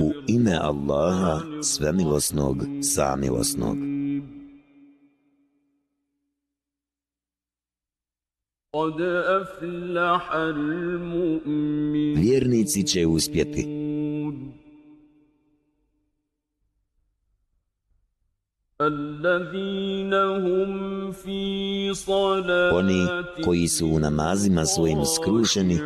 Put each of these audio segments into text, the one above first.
U ime Allaha, svemilosnog, samilosnog. Vjernici će uspjeti. Oni koji su u namazima svojim skrušeni,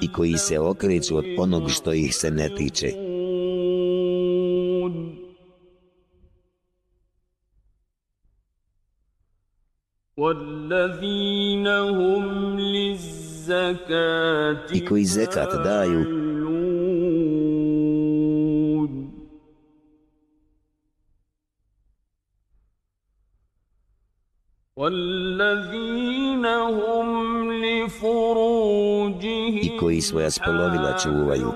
i koji se okreću od onog što ih se ne tiče. I koji zekat daju. i koji svoja spolovila čuvaju.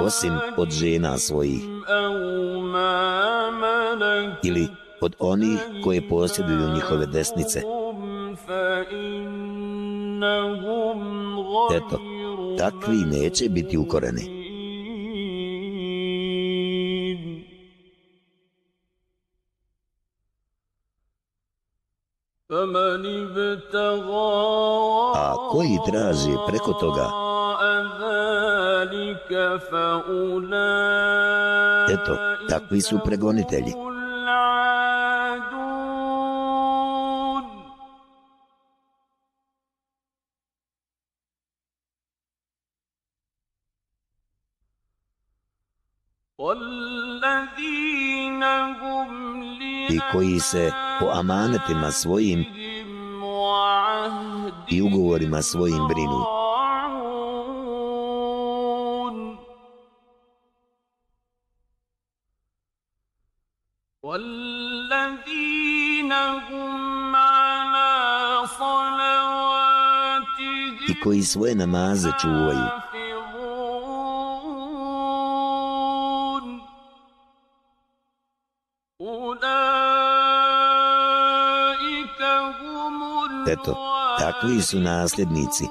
Osim od žena svojih ili od onih koje posjeduju njihove desnice. Eto, takvi neće biti ukoreni. A koji traži preko toga? Eto, takvi su pregonitelji. Ljudi koji se po amanetima svojim i ugovorima svojim brinu. I koji svoje namaze čuvaju. Eto, takvi su nasljednici.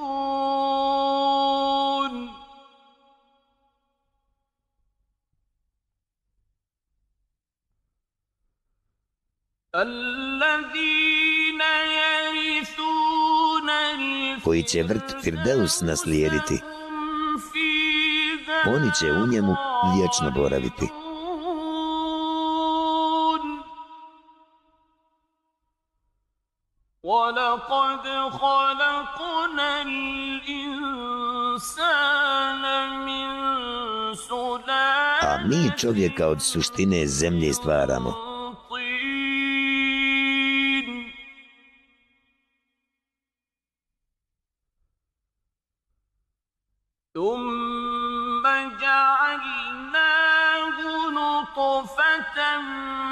koji će vrt Firdeus naslijediti. Oni će u njemu vječno boraviti. A mi čovjeka od suštine zemlje stvaramo.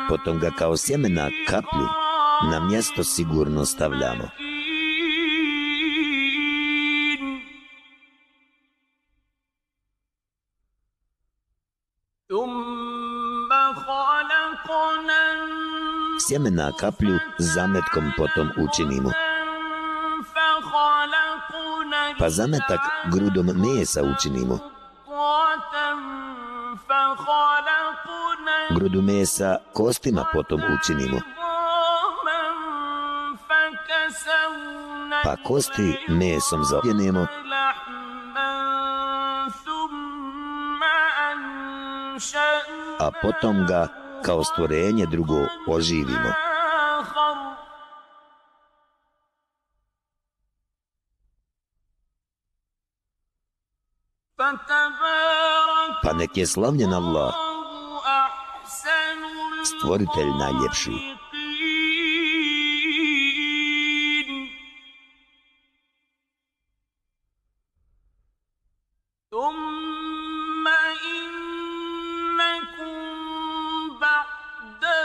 Potom ga kao sjemena kaplju na mjesto sigurno stavljamo. Sjemena kaplju zametkom potom učinimo. Pa zametak grudom mesa učinimo. Grudu mesa kostima potom učinimo. Pa kosti mesom zaobljenemo, a potom ga kao stvorenje drugo oživimo. Pa nek je slavljen Allah, stvoritelj najljepši.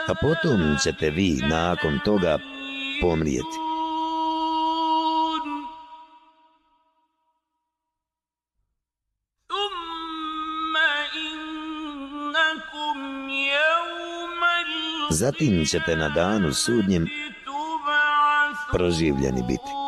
A potom ćete vi nakon toga pomrijeti. Zatim ćete na danu sudnjem proživljeni biti.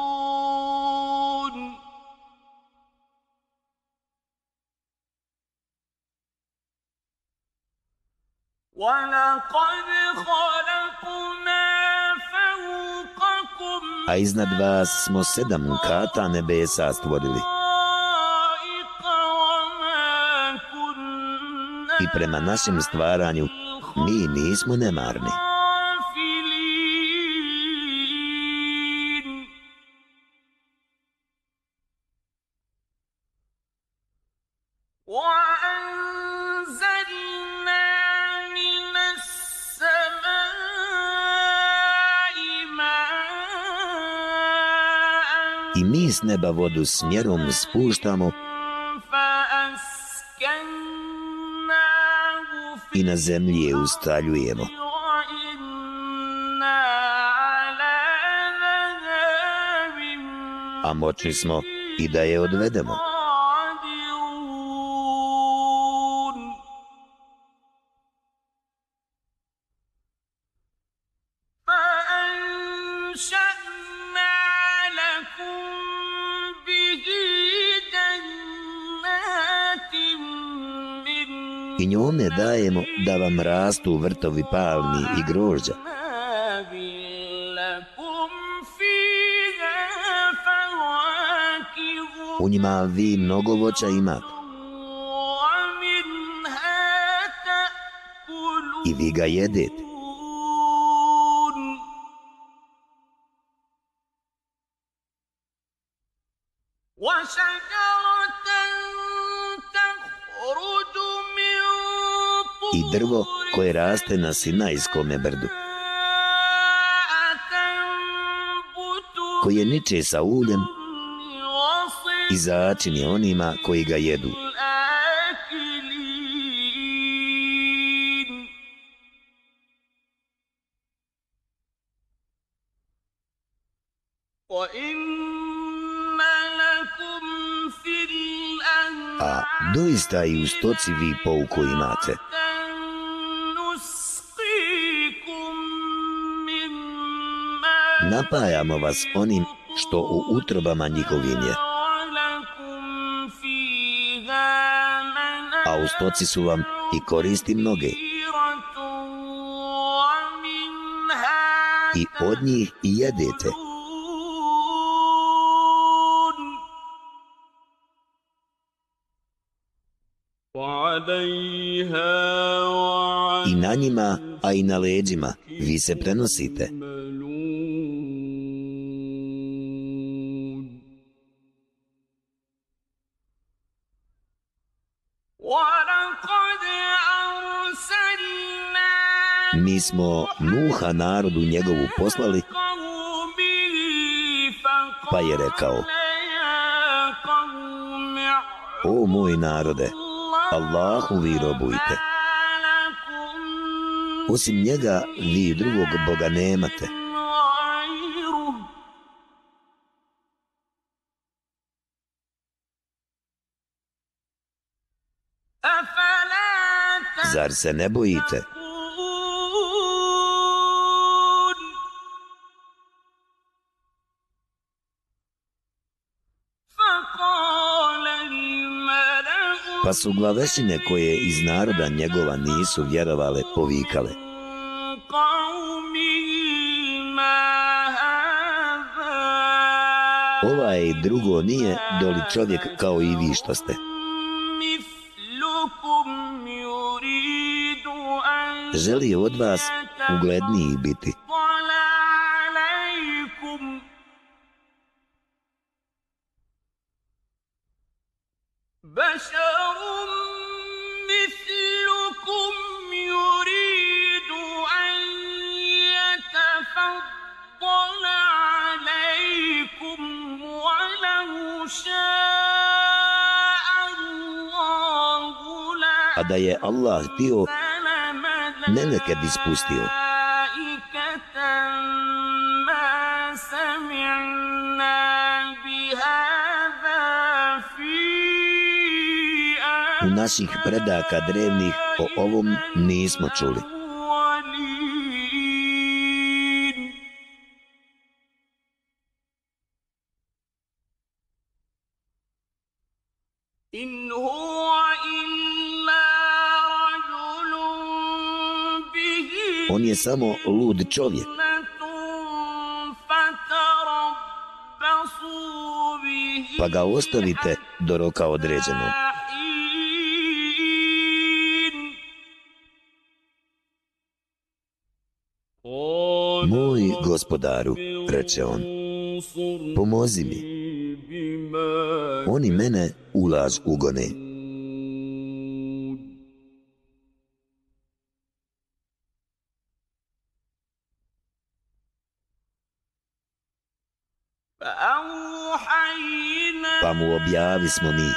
Iznad vas smo sedam kata nebesa stvorili. I prema našem stvaranju mi nismo nemarni. Neba vodu smjerom spuštamo i na zemlji je ustaljujemo. A moćni smo i da je odvedemo. I njome dajemo da vam rastu vrtovi palmi i grožđa. U njima vi mnogo voća imate. I vi ga jedete. Drvo koje raste na Sinajskome brdu. Koje niče sa uljem i začin je onima koji ga jedu. A doista i u stoci vi pouku imate. Napajamo vas onim što u utrobama njihovim je. A u stoci su vam i koristi mnoge. I od njih i jedete. I na njima, a i na leđima, vi se prenosite. Mi smo Nuha narodu njegovu poslali, pa je rekao, O moj narode, Allahu vi robujte. Osim njega, vi drugog Boga nemate. Zar se ne bojite? Pa su glavešine koje iz naroda njegova nisu vjerovale povikale. Ovaj drugo nije doli čovjek kao i vi što ste. Želi od vas ugledniji biti. je Allah htio, neleke bi spustio. U naših predaka drevnih o ovom nismo čuli. Samo lud čovjek. Pa ga ostavite do roka određenog. Moj gospodaru, reče on, pomozi mi. Oni mene ulaz ugone. Pa mu objavi smo mi.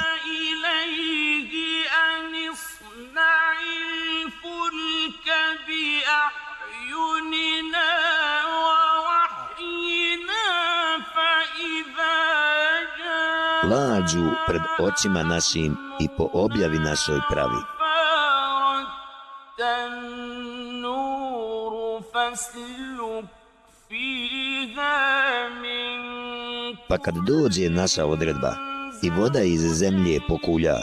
Lađu pred očima našim i po objavi našoj pravi. Pa kad dođe naša odredba i voda iz zemlje pokulja,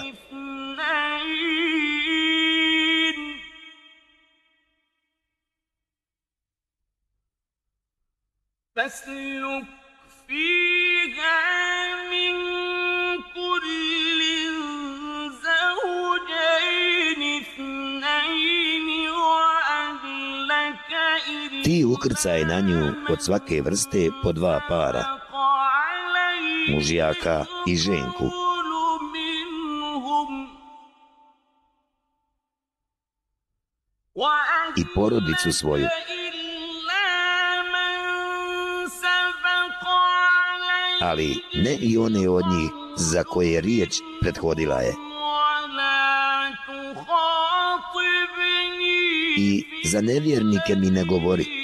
Ti ukrcaj na nju od svake vrste po dva para mužijaka i ženku. I porodicu svoju. Ali ne i one od njih za koje riječ prethodila je. I za nevjernike mi ne govori.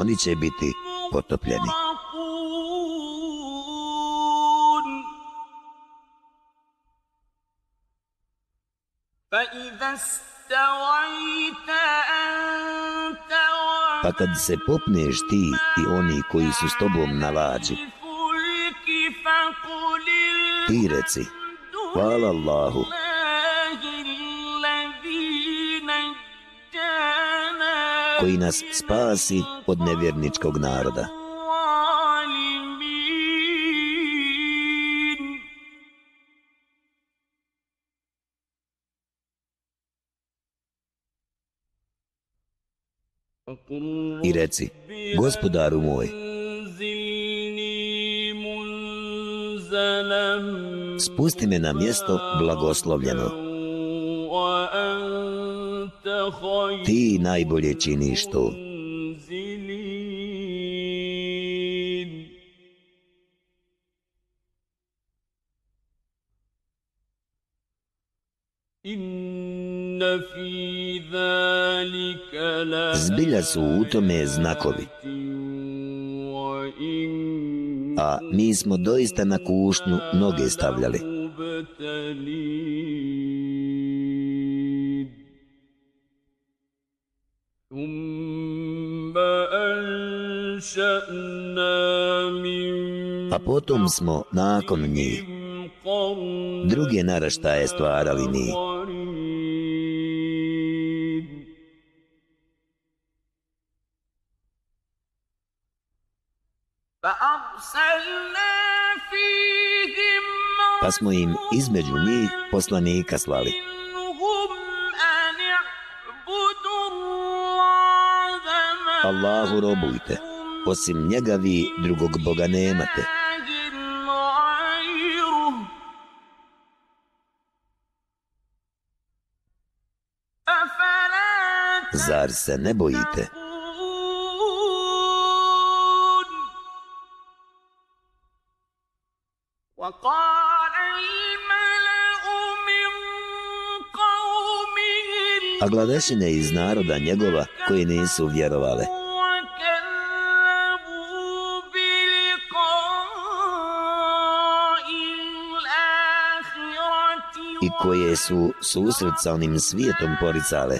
Oni će biti potopljeni. Pa kad se popneš ti i oni koji su s tobom na lađi, ti reci, hvala Allahu, koji nas spasi od nevjerničkog naroda. I reci, gospodaru moj, spusti me na mjesto blagoslovljeno. Ti najbolje činiš to. Zbilja su u tome znakovi. A mi smo doista na kušnju noge stavljali. A potom smo, nakon njih, druge naraštaje stvarali mi. Pa smo im između njih poslanika slali. Allahu robujte, osim njega vi drugog Boga nemate. Zar se ne bojite? A gladešine iz naroda njegova koji nisu vjerovale – koje su susret sa onim svijetom poricale.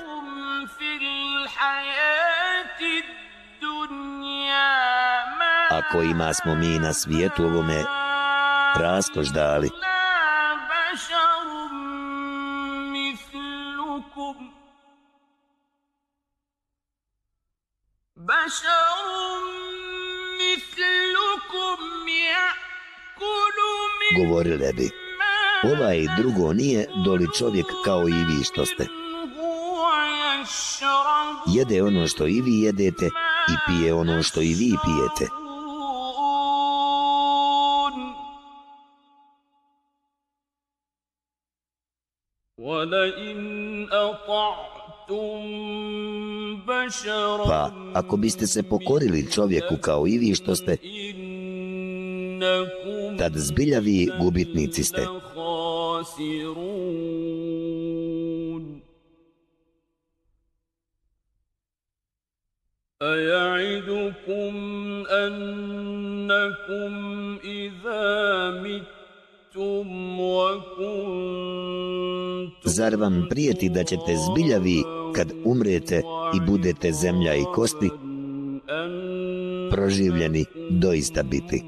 A kojima smo mi na svijetu ovome raskoš dali. ovaj drugo nije doli čovjek kao i vi što ste. Jede ono što i vi jedete i pije ono što i vi pijete. Pa, ako biste se pokorili čovjeku kao i vi što ste, tad zbilja vi gubitnici ste. خاسرون أيعدكم أنكم إذا متم وكنتم Zar vam prijeti da ćete zbilja vi, kad umrete i budete zemlja i kosti, أن proživljeni doista biti?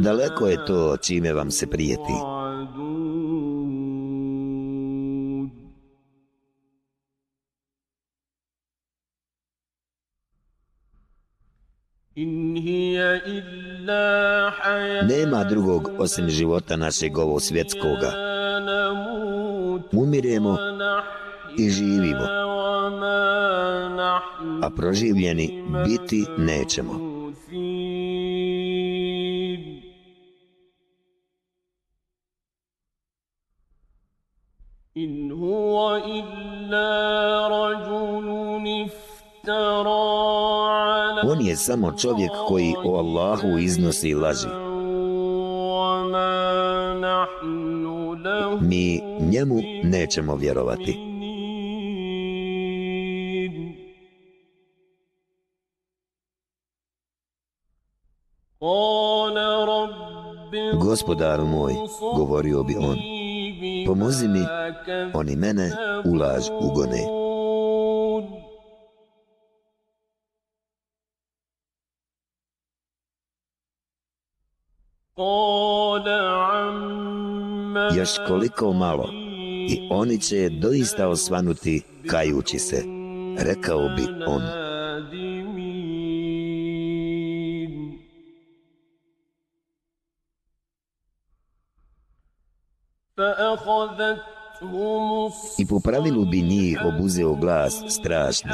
Daleko je to čime vam se prijeti. Nema drugog osim života našeg ovog svjetskoga. Umiremo i živimo, وما نحن a proživljeni biti nećemo. مبعوثين. إن هو إلا رجل افترى على On je samo čovjek koji o Allahu iznosi laži. وما نحن له Mi njemu nećemo vjerovati. gospodaru moj, govorio bi on, pomozi mi, oni mene u laž ugone. Još koliko malo i oni će doista osvanuti kajući se, rekao bi on. I po pravilu bi njih obuzeo glas strašni.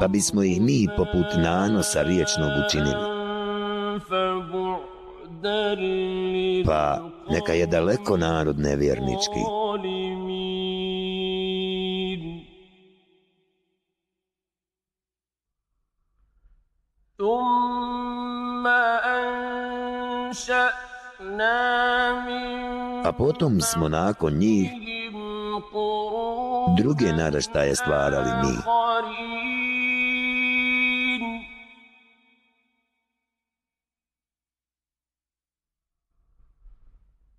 Pa bismo ih mi poput nanosa riječnog učinili. Pa neka je daleko narod nevjernički. A potom smo nakon njih بعدهم قرونا druge naraštaje stvarali mi. آخرين.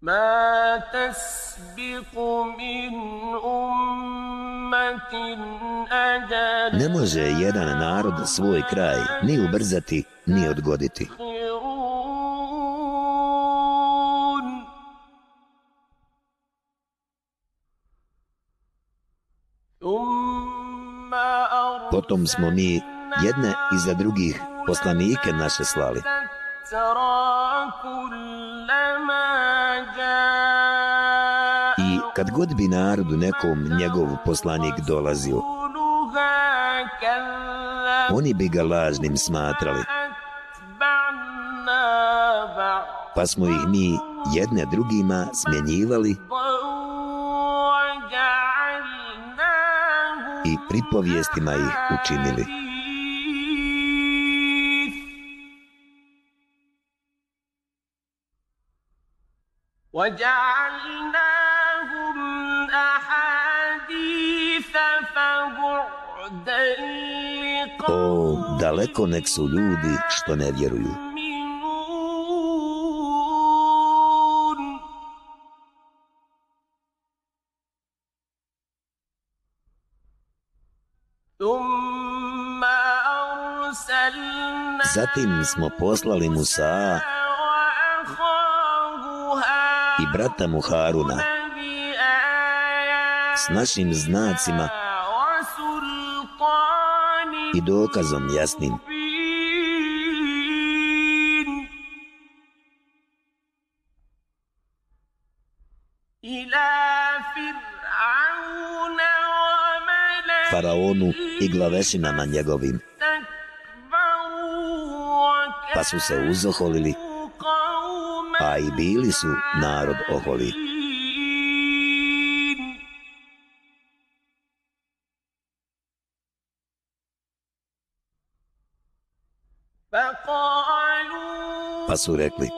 ما تسبق من أمة أجل Ne može jedan narod svoj kraj ni ubrzati, ni odgoditi. potom smo mi jedne iza drugih poslanike naše slali. I kad god bi narodu nekom njegov poslanik dolazio, oni bi ga lažnim smatrali. Pa smo ih mi jedne drugima smjenjivali, i i pripovijestima ih učinili. وجعلناهم أحاديث فبعدا O, daleko nek su ljudi što ne vjeruju. Zatim smo poslali Musa i brata mu Haruna s našim znacima i dokazom jasnim. Faraonu i glavešinama njegovim. Pa su se uzoholili, a i bili su narod oholi. Pa su rekli,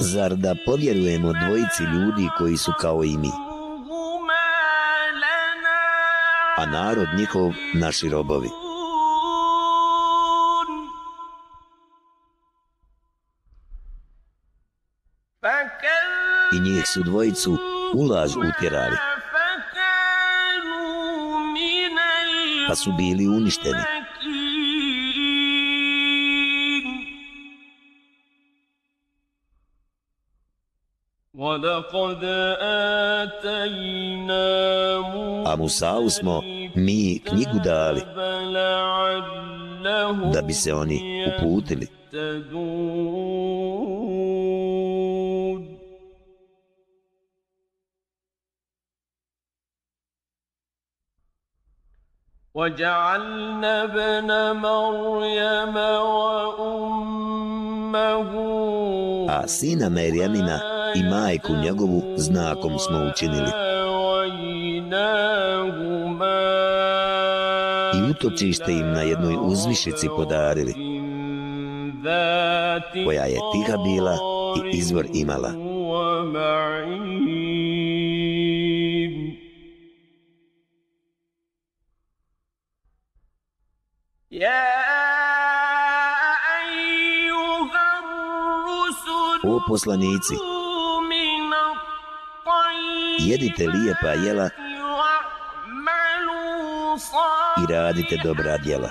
zar da povjerujemo dvojici ljudi koji su kao i mi? a narod njihov naši robovi. عابدون. I njih su dvojicu u laž utjerali, فكانوا من pa su bili uništeni. المهلكين. ولقد آتينا A Musau smo mi knjigu dali لعلهم da bi se oni uputili. يهتدون وجعلنا ابن مريم وأمه A sina Merjamina i majku njegovu znakom smo učinili. I utočište im na jednoj uzvišici podarili, koja je tiha bila i izvor imala. O poslanici, jedite lijepa jela i radite dobra djela.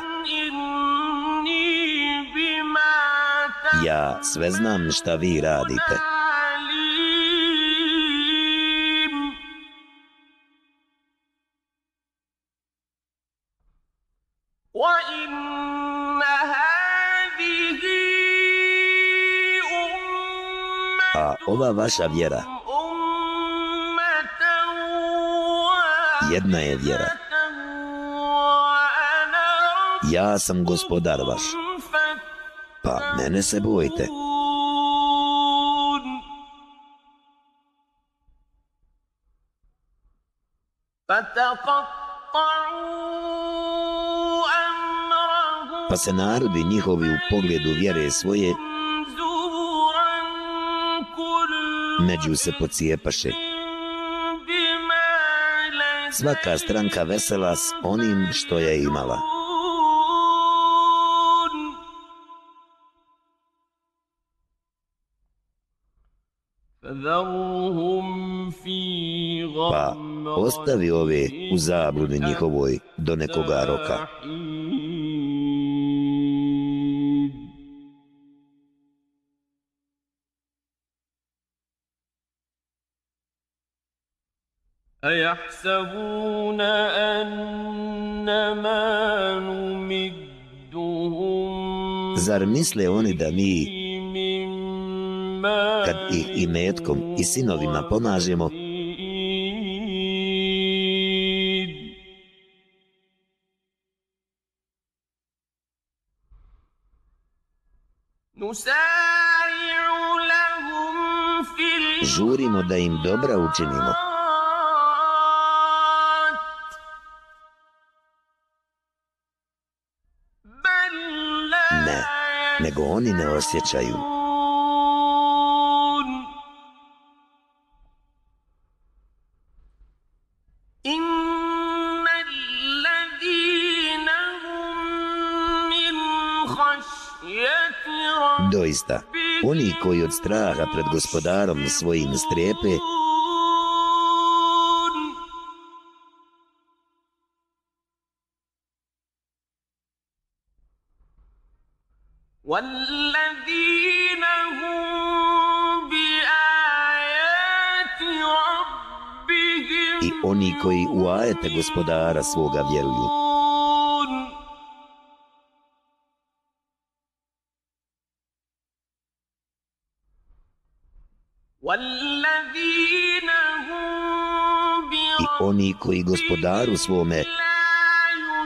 Ja sve znam šta vi radite. a ova vaša vjera jedna je vjera. Ja sam gospodar vaš, pa mene se bojite. Pa se narodi njihovi u pogledu vjere svoje među se pocijepaše. Svaka stranka vesela s onim što je imala. Pa ostavi ove u zabludi njihovoj do nekoga roka. أيحسبون أنما نمدهم Zar misle oni da mi, من مال kad ih i metkom i sinovima pomažemo, وبنين نسارع لهم في žurimo da im dobra učinimo. nego oni ne osjećaju. Doista, oni koji od straha pred gospodarom svojim strepe, والذين هم بآيات ربهم i oni koji u ajete gospodara svoga vjeruju. يؤمنون والذين هم I oni koji gospodaru svome لا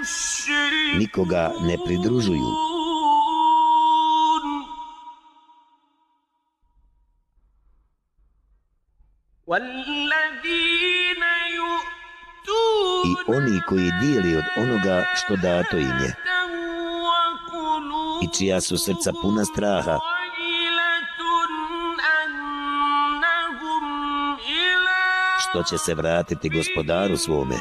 يشركون nikoga ne pridružuju. I oni koji dijeli od onoga što dato im je i čija su srca puna straha što će se vratiti gospodaru svome.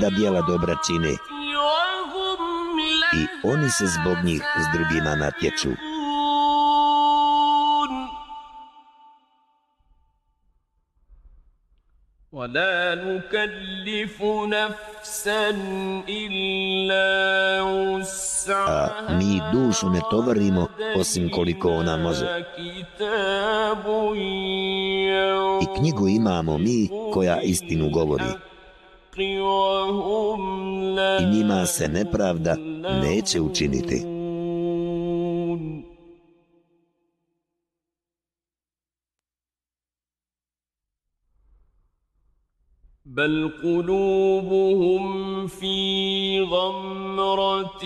da dijela dobra čine i oni se zbog njih s drugima natječu. ولا نكلف نفسا إلا A وسعها mi dušu ne tovarimo osim koliko ona može. كتاب I knjigu imamo mi koja istinu govori. وهم لا I njima se nepravda neće učiniti. يظلمون. بل قلوبهم في غمرة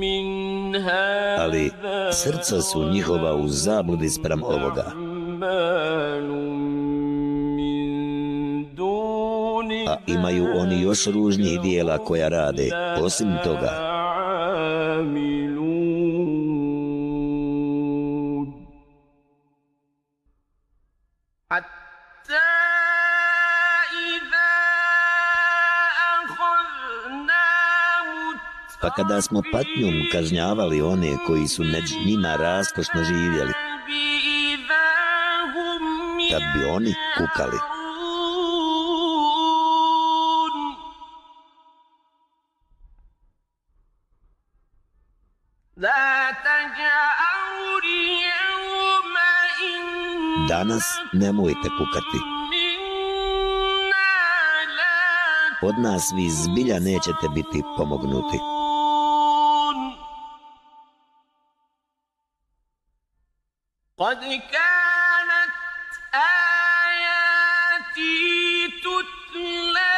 من هذا Ali srca su njihova u zabludi sprem ovoga. imaju oni još ružnijih dijela koja rade, osim toga. Pa kada smo patnjom kažnjavali one koji su neđ njima raskošno živjeli, kad bi oni kukali. Danas nemojte kukati. إنا لا Od nas vi zbilja nećete biti pomognuti. تنصرون. قد كانت آياتي تتلى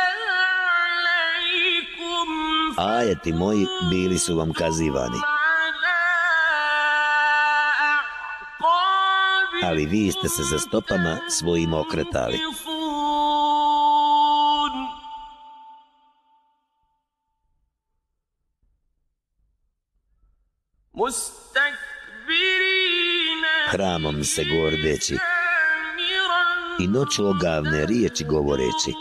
عليكم Ajeti moji bili su vam kazivani, ali vi ste se za stopama svojim okretali. Hramom se gordeći i noć logavne riječi govoreći.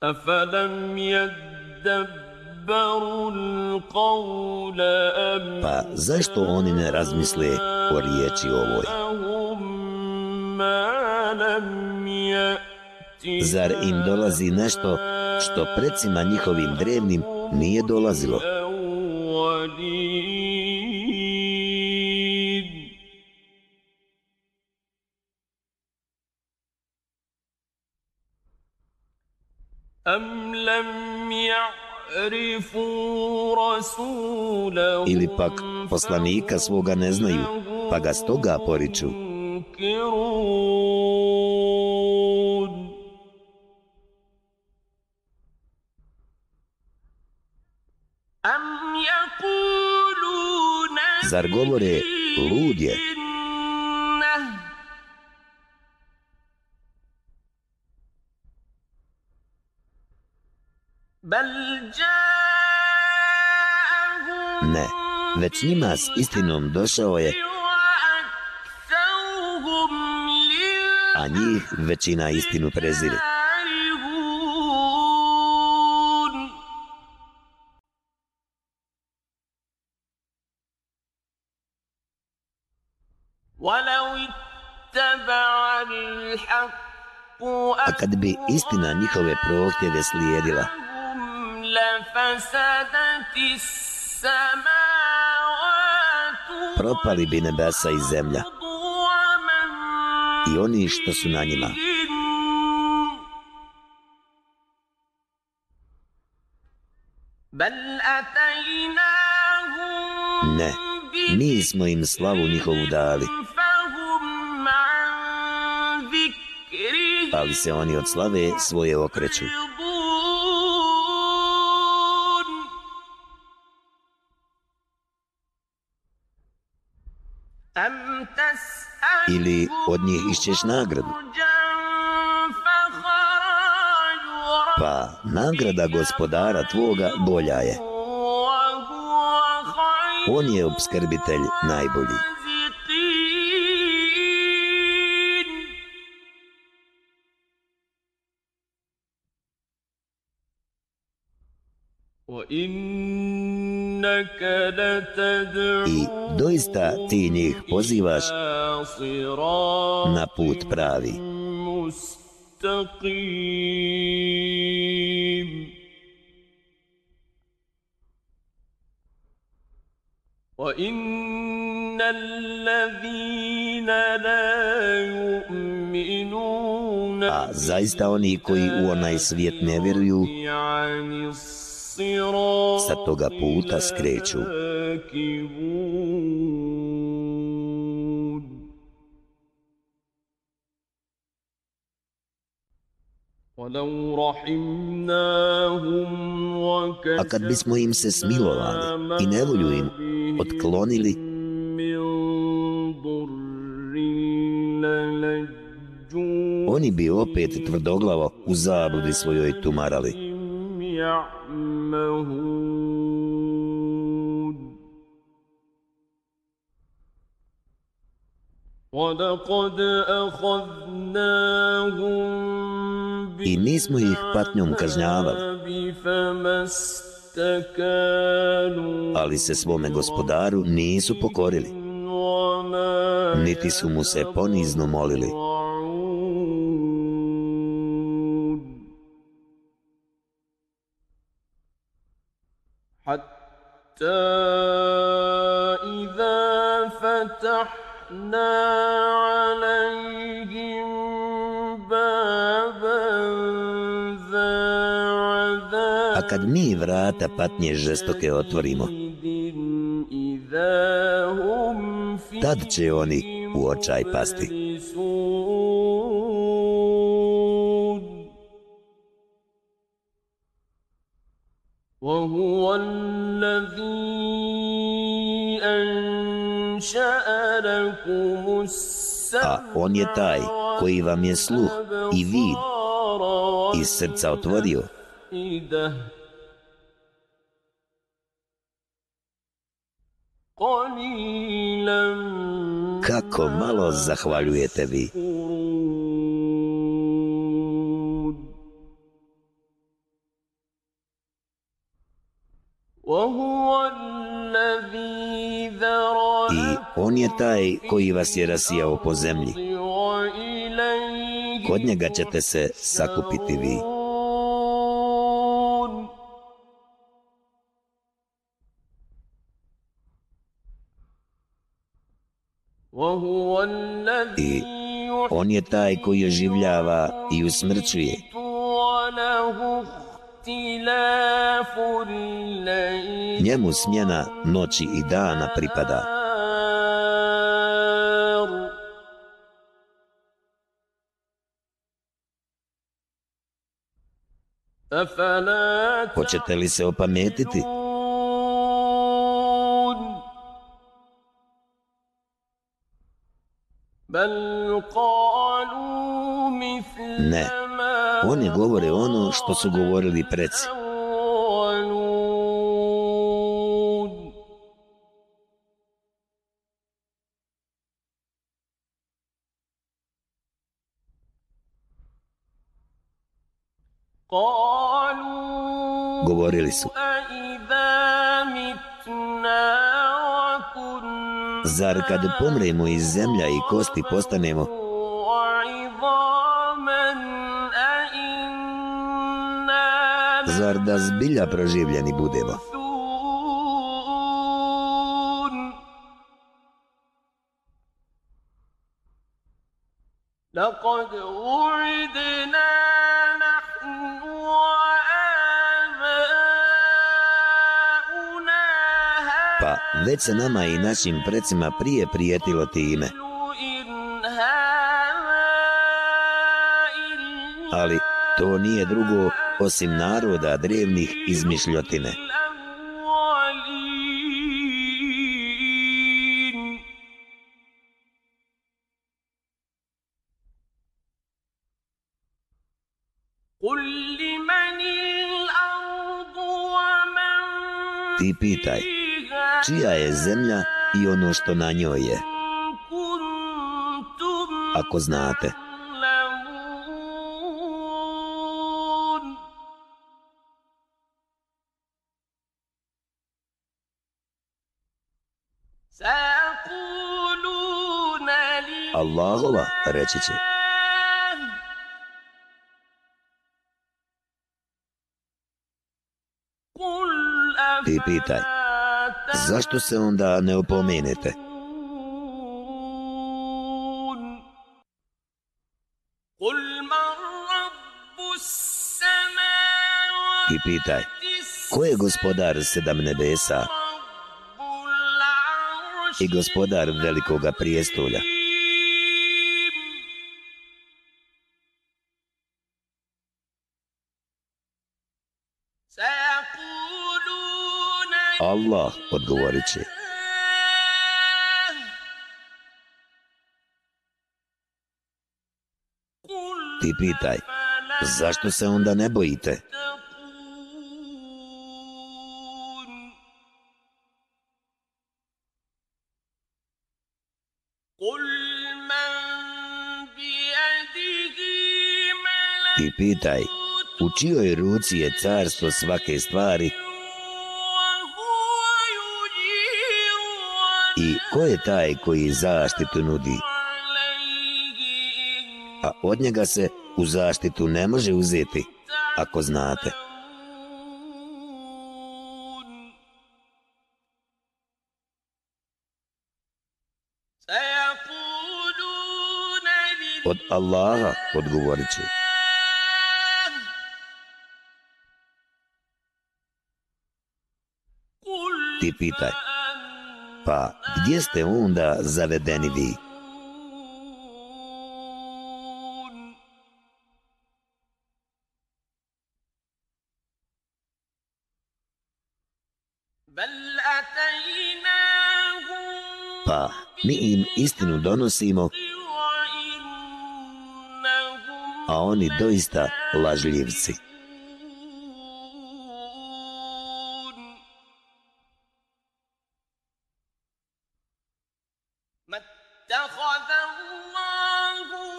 Afalam يَدَّبْ Pa zašto oni ne razmisle o riječi ovoj? Zar im dolazi nešto što precima njihovim drevnim nije dolazilo? pak poslanika svoga ne znaju, pa ga stoga poriču. Zar govore ludje? Ne. Ne već njima s istinom došao je, وأكثرهم a njih većina istinu prezire. للكارهون ولو اتبع الحق A kad bi istina njihove prohtjeve slijedila, أهواءهم لفسدت السماوات propali bi nebesa i zemlja i oni što su na njima. Ne, mi smo im slavu njihovu dali, ali se oni od slave svoje okreću. Ili od njih išćeš nagradu, pa nagrada gospodara tvoga bolja je. On je obskrbitelj najbolji. I doista ti njih pozivaš na put pravi. مستقيم وإن الذين لا يؤمنون A zaista oni koji u onaj svijet ne vjeruju, عن الصراط sa toga puta skreću. A kad bismo im se smilovali i nevolju im otklonili, oni bi opet tvrdoglavo u zabludi svojoj tumarali. يعمهون ولقد أخذناهم I mi smo ih patnjom kažnjavali, بالعذاب فما استكانوا ali se svome gospodaru nisu pokorili, وما niti su mu se ponizno molili. حتى إذا فتحنا عليهم بابا ذا عذاب A kad mi vrata patnje žestoke otvorimo, إذا هم فيه tad će oni u očaj pasti. وهو الذي أنشأ لكم A on je taj koji vam je sluh i vid iz srca otvorio, إذا قليلا kako malo zahvaljujete vi. I on je taj koji vas je rasijao po zemlji. Kod njega ćete se sakupiti vi. I on je taj koji oživljava i usmrćuje. Njemu smjena noći i dana pripada. Hoćete li se opametiti? Ne. Ne oni govore ono što su govorili preci. Govorili su, zar kad pomremo iz zemlja i kosti postanemo, zar da zbilja proživljeni budemo? لمبعوثون لقد وعدنا نحن وآباؤنا Pa već se nama i našim precima prije prijetilo time, هذا إن هذا إلا ali to nije drugo osim naroda drevnih izmišljotine. Ti pitaj, čija je zemlja i ono što na njoj je? Ako znate, Allahova, reći će. Ti pitaj, zašto se onda ne opomenete? I pitaj, ko je gospodar sedam nebesa i gospodar velikoga prijestolja? Allah odgovorit će. Ti pitaj, zašto se onda ne bojite? Ti pitaj, u čijoj ruci je carstvo svake stvari? i ko je taj koji zaštitu nudi? A od njega se u zaštitu ne može uzeti, ako znate. Od Allaha odgovorit ću. Ti pitaj pa gdje ste onda zavedeni vi? Pa mi im istinu donosimo, a oni doista lažljivci.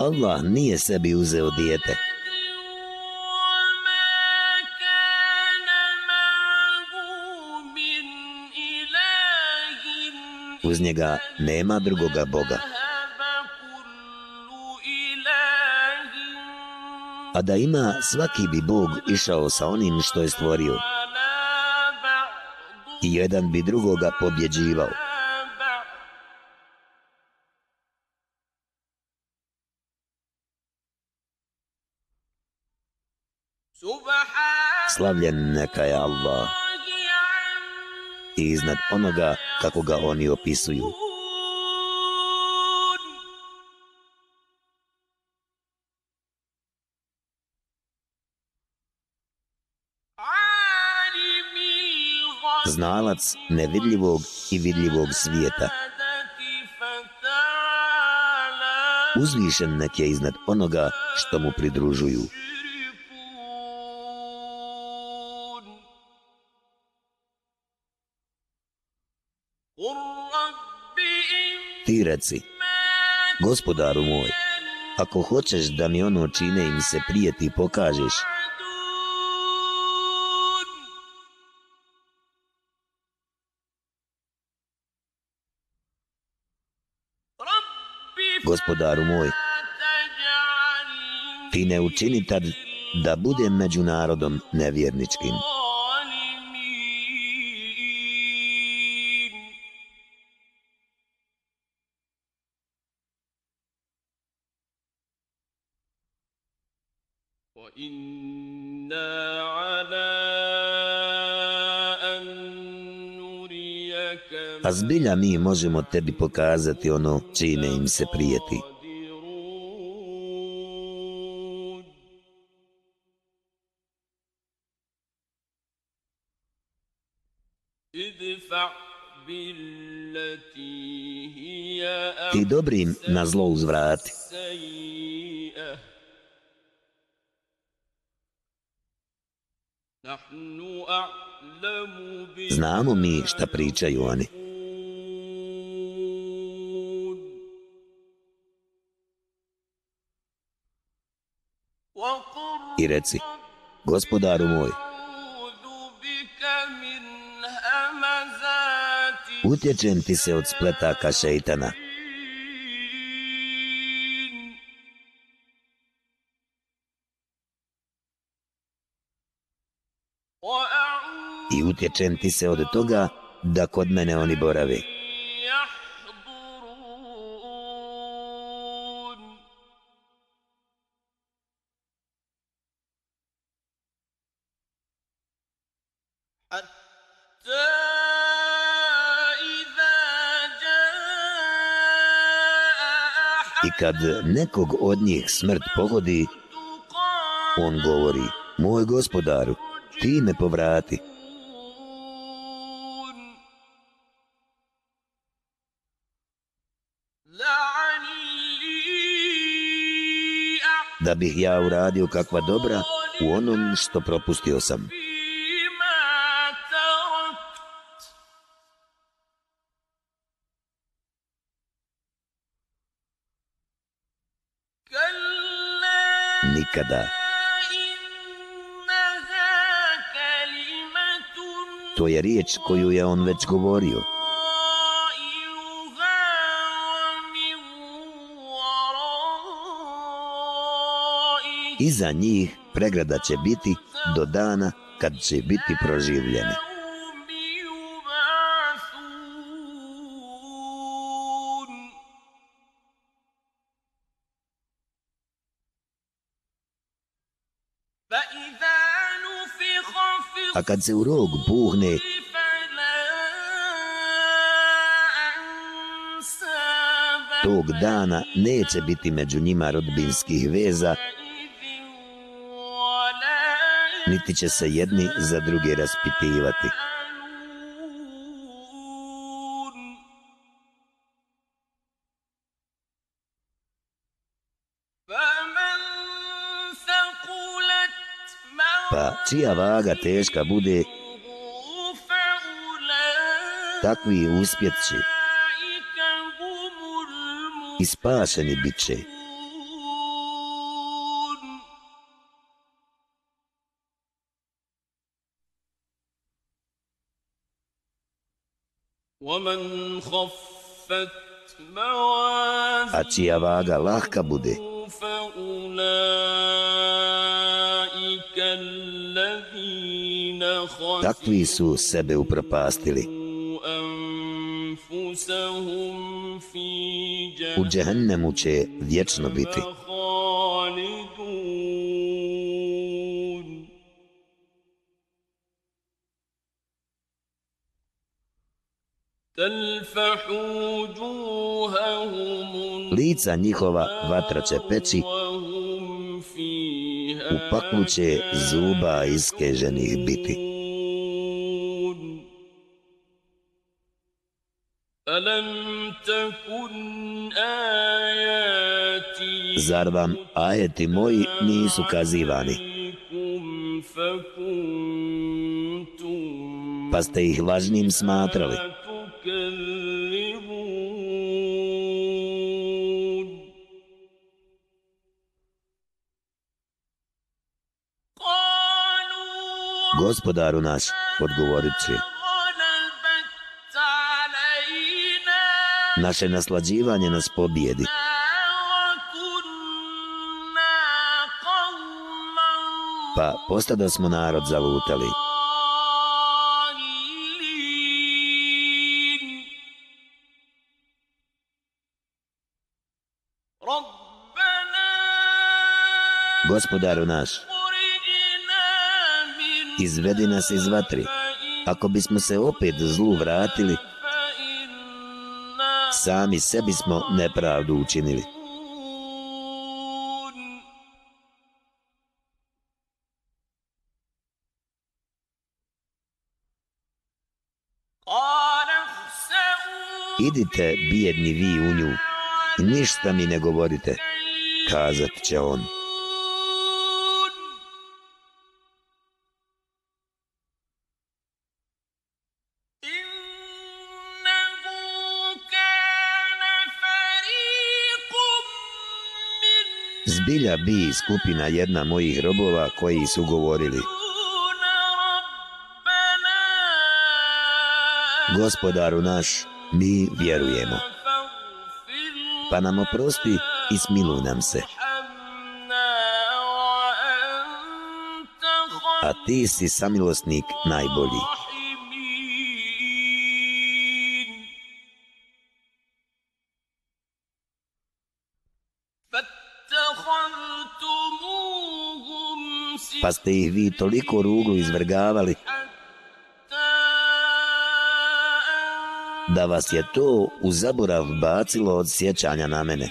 Allah nije sebi uzeo dijete. Uz njega nema drugoga Boga. A da ima, svaki bi Bog išao sa onim što je stvorio. I jedan bi drugoga pobjeđivao. Slavljen neka je Allah. I iznad onoga kako ga oni opisuju. Znalac nevidljivog i vidljivog svijeta. Uzvišen nek je iznad onoga što mu pridružuju. ti reci, gospodaru moj, ako hoćeš da mi ono čine im se prijeti pokažeš, Gospodaru moj, ti ne učini tad da budem među narodom nevjerničkim. a zbilja mi možemo tebi pokazati ono čime im se prijeti. Ti dobrim na zlo uzvrati. Znamo mi šta pričaju oni. i reci, gospodaru moj, utječem ti se od spletaka šeitana. I utječem ti se od toga da kod mene oni borave. kad nekog od njih smrt pogodi, on govori, moj gospodaru, ti me povrati. Da bih ja uradio kakva dobra u onom što propustio sam. nikada. To je riječ koju je on već govorio. Iza njih pregrada će biti do dana kad će biti proživljeni. a kad se u rog buhne, tog dana neće biti među njima rodbinskih veza, niti će se jedni za druge raspitivati. čija vaga teška bude, takvi uspjet će i spašeni bit će. A čija vaga lahka bude, Takvi su sebe upropastili. U džehennemu će vječno biti. Lica njihova vatra će peći, u pakluće zuba iskeženih biti. Zar vam ajeti moji nisu kazivani? Pa ste ih važnim smatrali. gospodaru naš, odgovoriće. Naše naslađivanje nas pobjedi. Pa postada smo narod zalutali. Gospodaru naš, izvedi nas iz vatri, ako bismo se opet zlu vratili, sami sebi smo nepravdu učinili. Idite, bijedni vi u nju, ništa mi ne govorite, kazat će on. zbilja bi skupina jedna mojih robova koji su govorili. Gospodaru naš, mi vjerujemo. Pa nam oprosti i smiluj nam se. A ti si samilosnik najbolji. ste ih vi toliko ruglu izvrgavali da vas je to u zaborav bacilo od sjećanja na mene.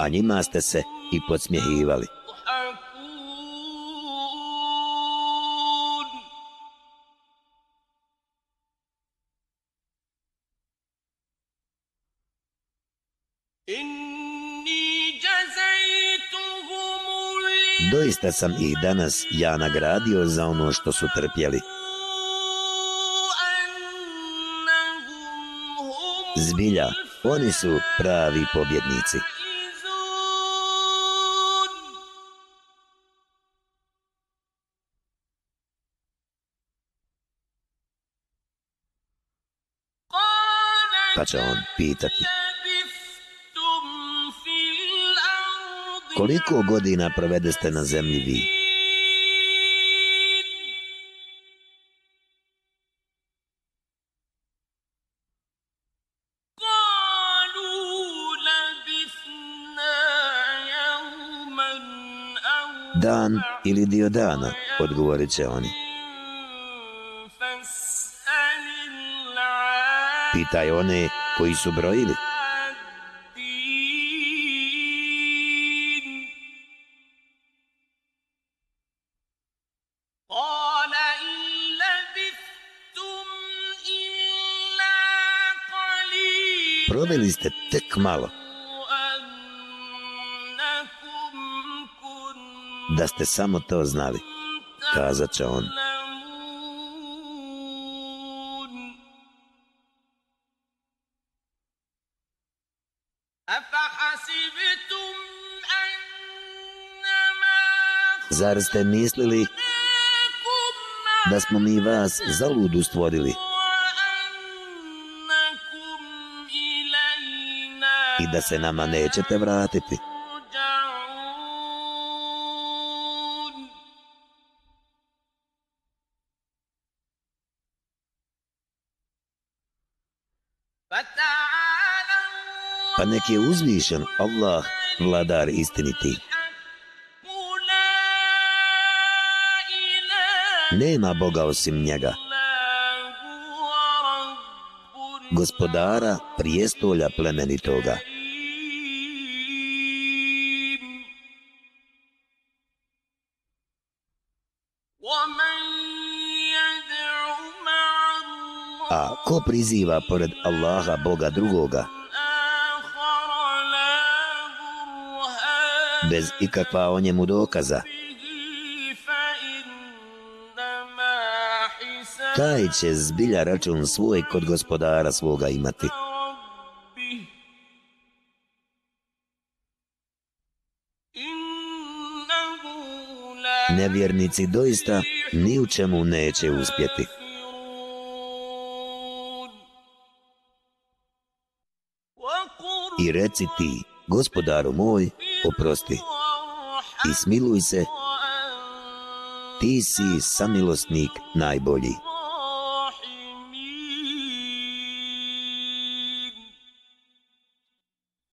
A njima ste se i podsmjehivali. Doista sam ih danas ja nagradio za ono što su trpjeli. Zbilja, oni su pravi pobjednici. Pa će on pitati, Koliko godina provedeste na zemlji vi? Dan ili dio dana, odgovorit će oni. Pitaj one koji su brojili. zaboravili ste tek malo. Da ste samo to znali, kazat će on. Zar ste mislili da smo mi vas za ludu stvorili? i da se nama nećete vratiti. Pa nek je uzvišen Allah, vladar istiniti. Nema Boga osim njega. gospodara prijestolja plemenitoga. A ko priziva pored Allaha Boga drugoga? Bez ikakva o njemu dokaza. taj će zbilja račun svoj kod gospodara svoga imati. Nevjernici doista ni u čemu neće uspjeti. I reci ti, gospodaru moj, oprosti i smiluj se, ti si samilosnik najbolji.